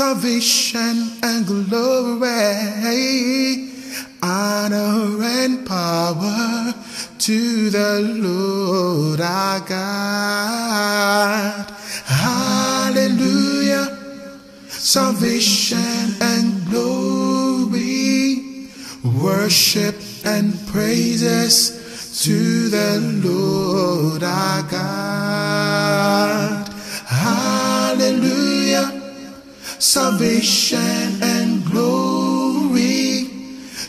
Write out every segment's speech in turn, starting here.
Salvation and glory, honor and power to the Lord our God. Hallelujah. Salvation and glory, worship and praises to the Lord our God. Hallelujah. Salvation and glory,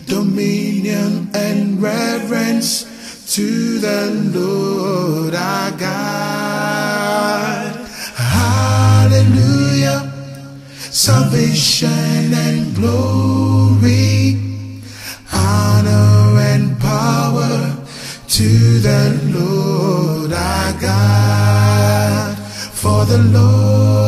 dominion and reverence to the Lord our God. Hallelujah. Salvation and glory, honor and power to the Lord our God. For the Lord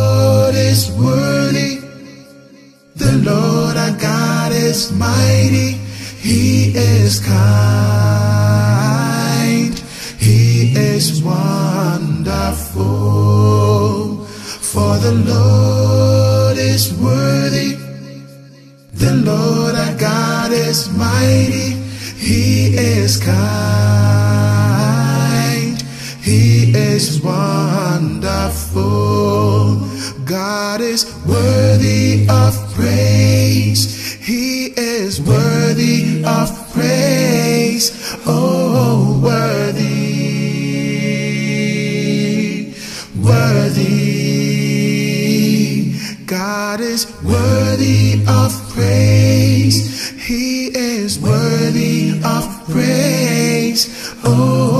God is mighty, He is kind, He is wonderful. For the Lord is worthy, the Lord our God is mighty, He is kind, He is wonderful. God is worthy of He is worthy of praise, oh, worthy, worthy. God is worthy of praise. He is worthy of praise. Oh,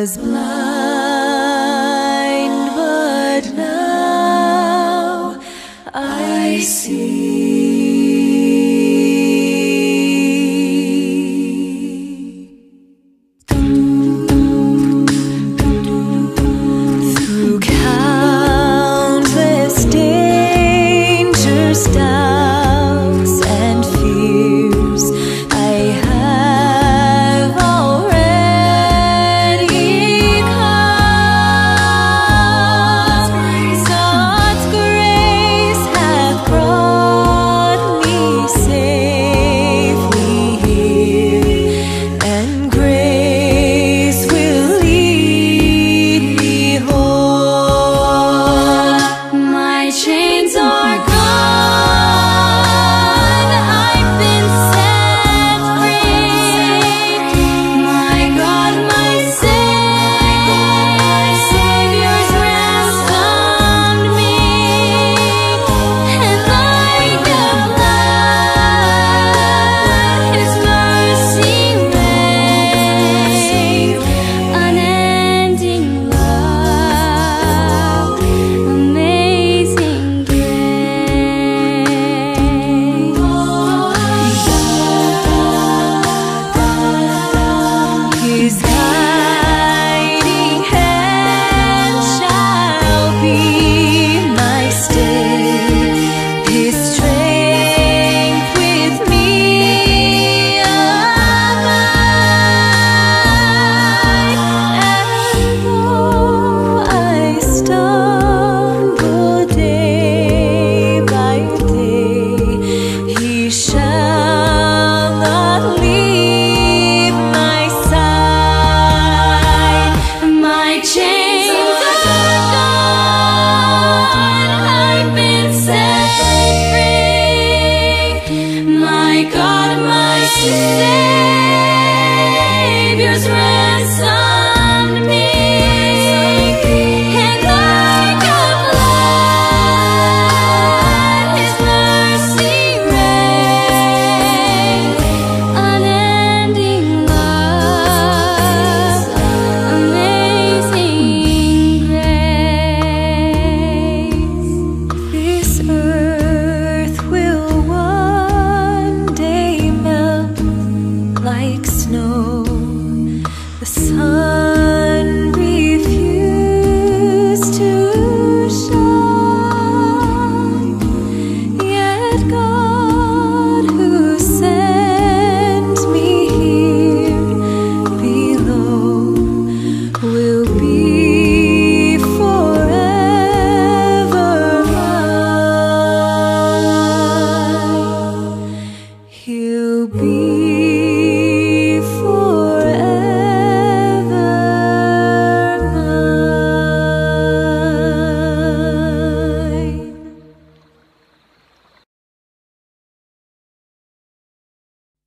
was blind, but now I see.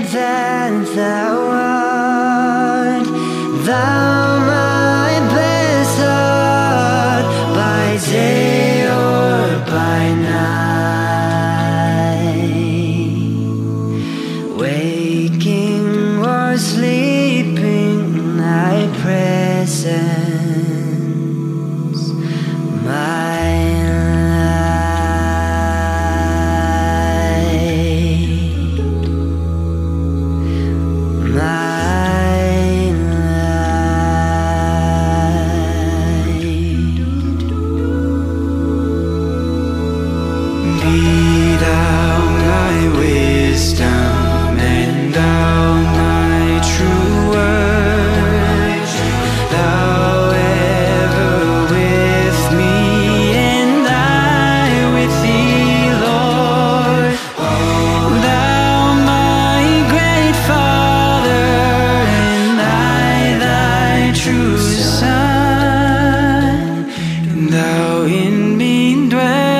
that in mindre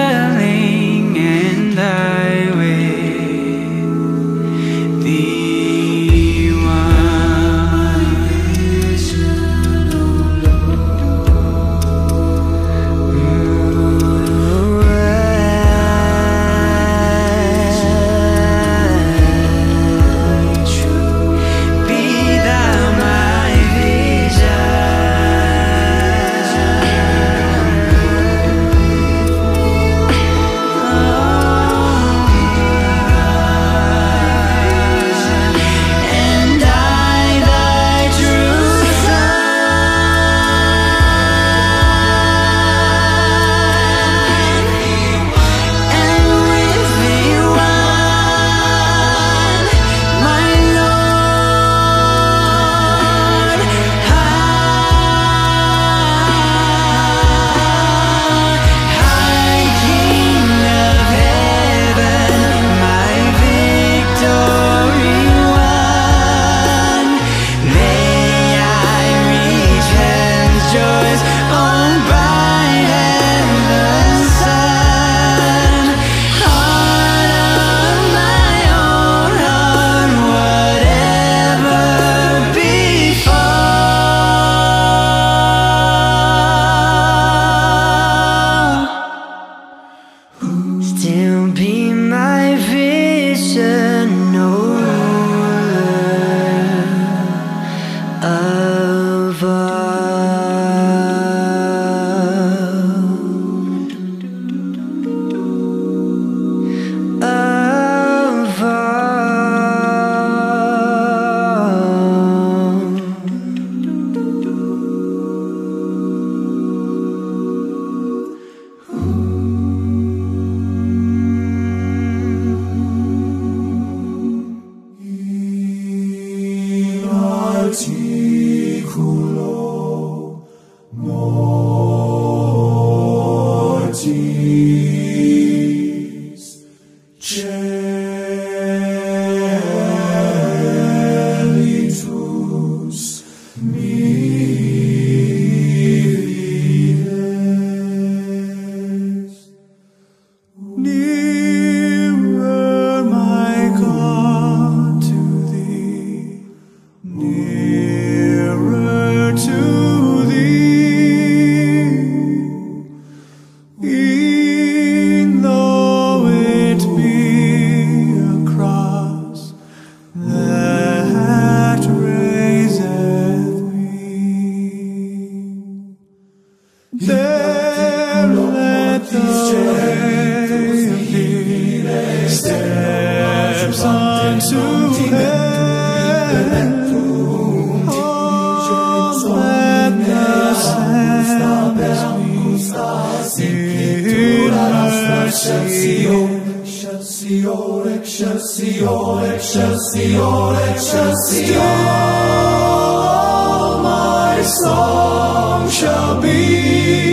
Excelsior, Excelsior, Excelsior, my song shall be.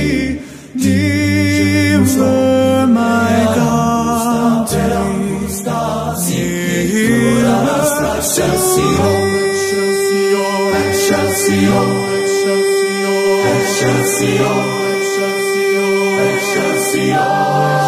Excelsior, Excelsior, Excelsior, Excelsior,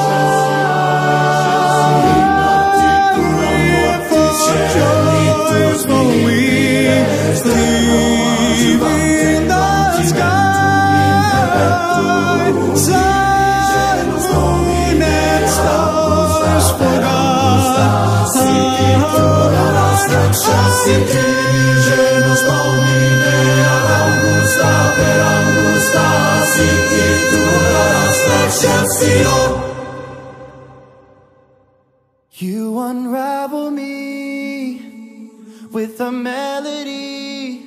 You unravel me with a melody.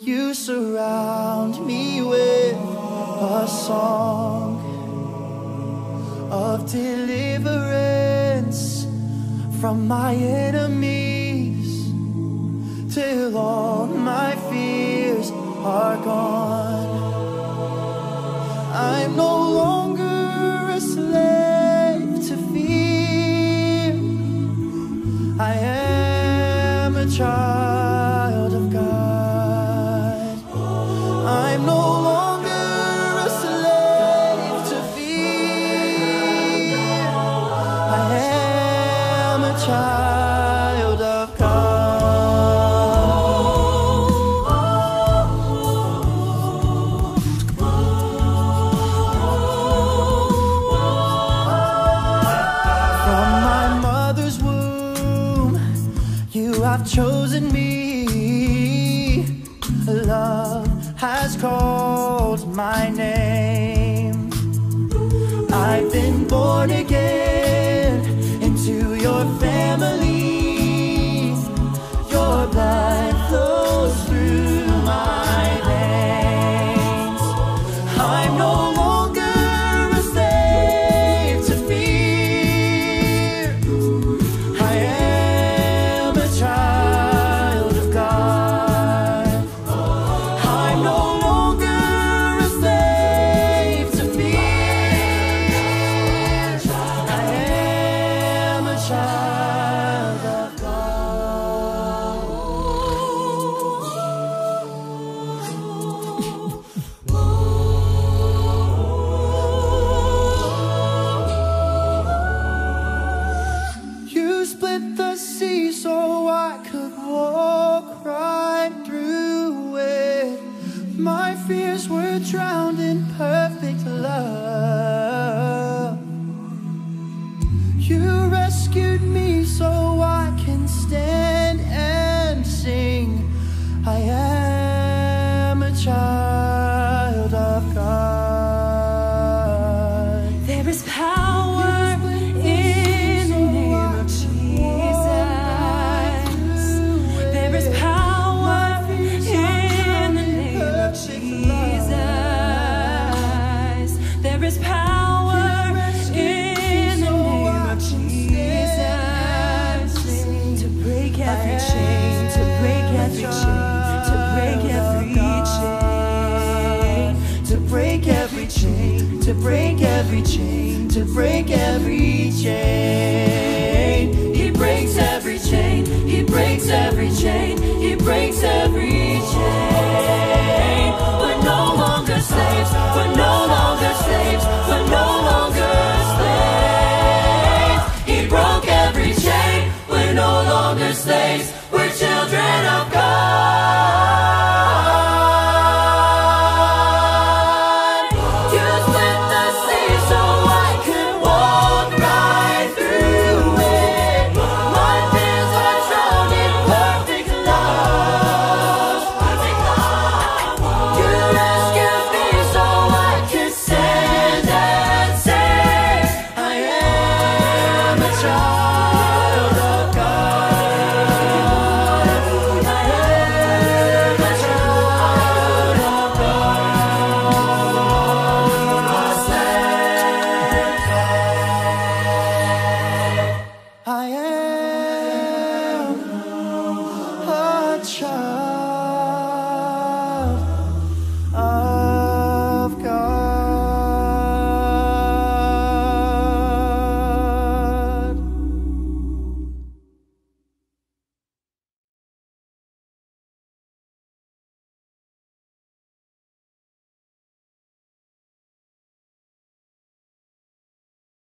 You surround me with a song of deliverance from my enemies till all my fears are gone. I'm no longer a slave you have chosen me. Love has called my name. I've been born again to break every chain, to break every chain. He breaks every chain. He breaks every chain. He breaks every chain. We're no longer slaves. We're no longer slaves. We're no longer slaves. He broke every chain. We're no longer slaves.